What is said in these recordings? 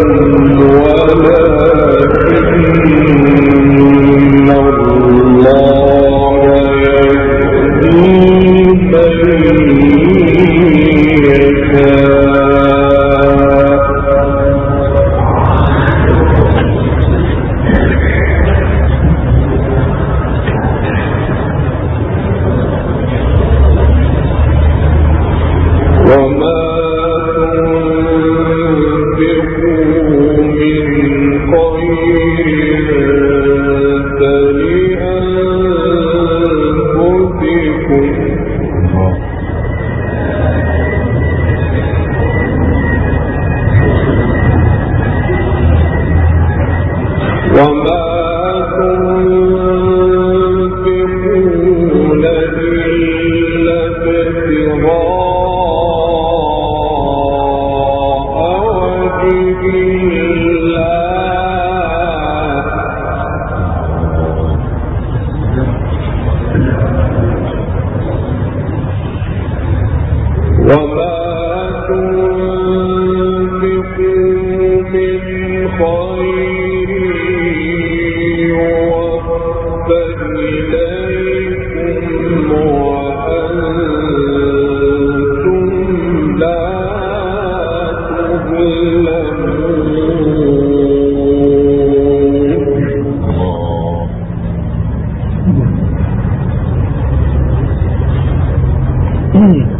ولكن 嗯。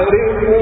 Hallelujah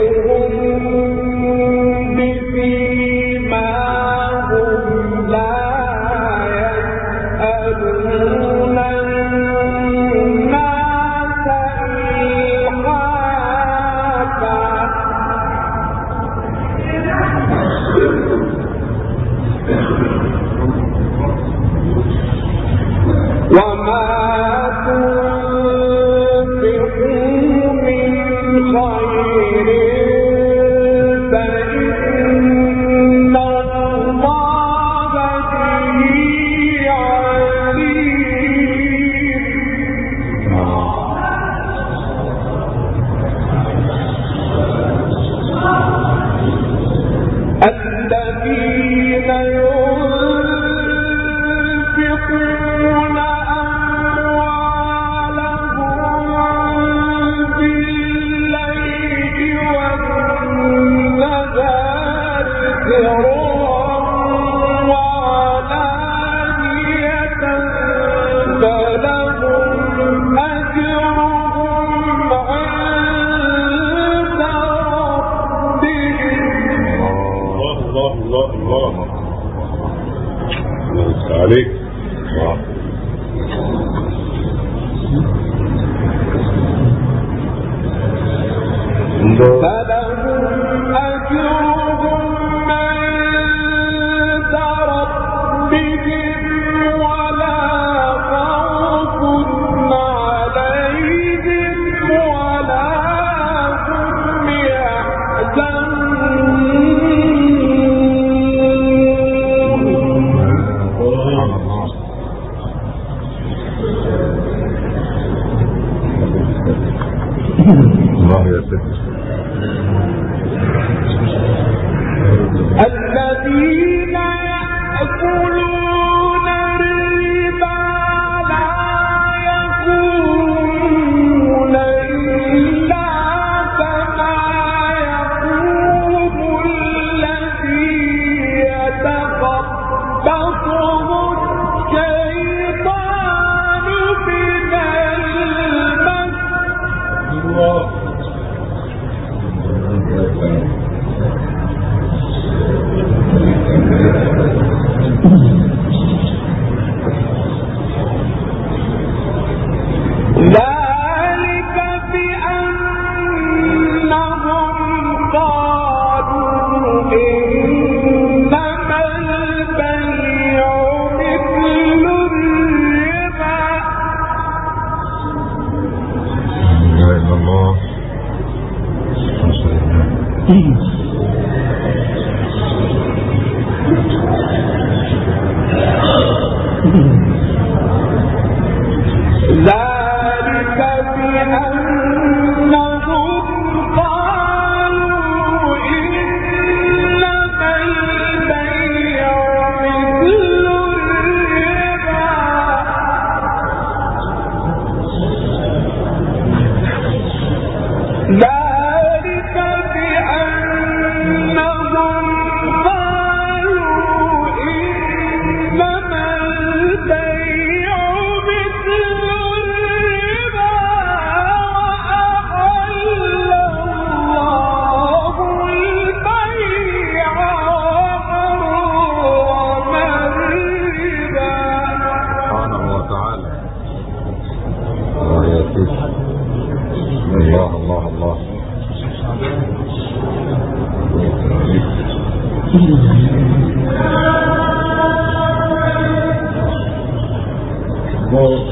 وہ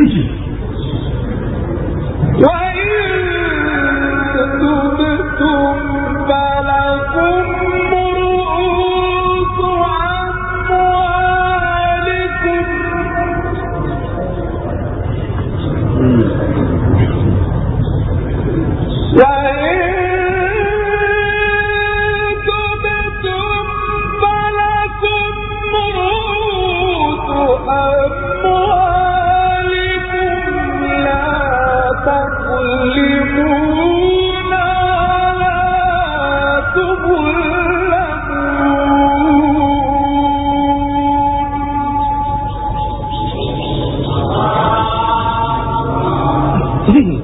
کسی چیز کو three.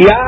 Yeah.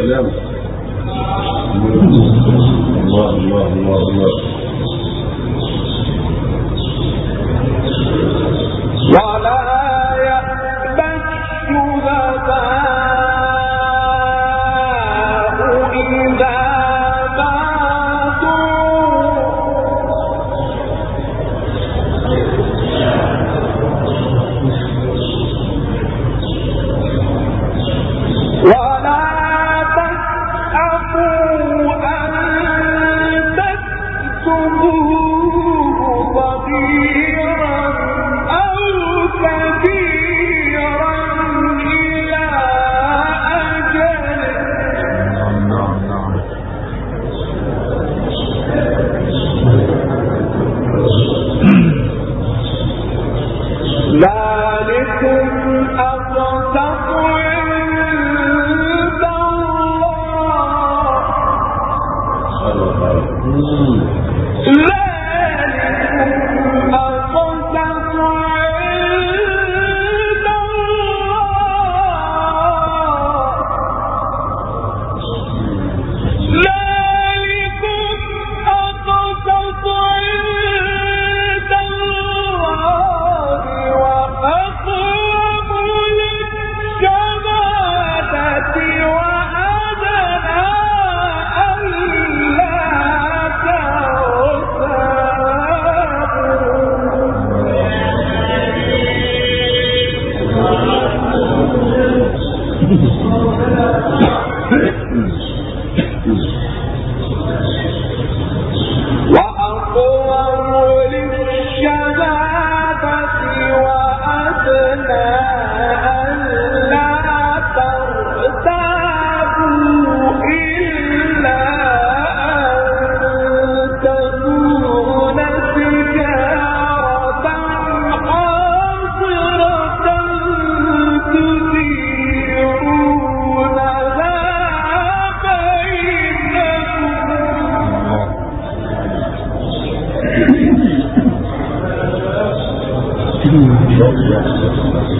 سلامه وَسِوَاهُ C'est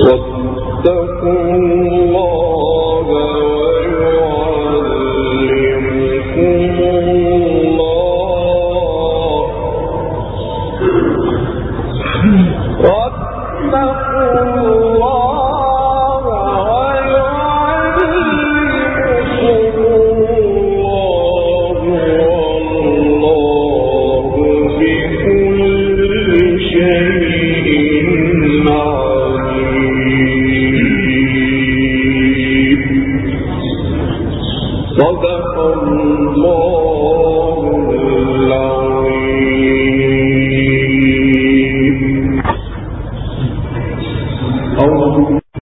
واتقوا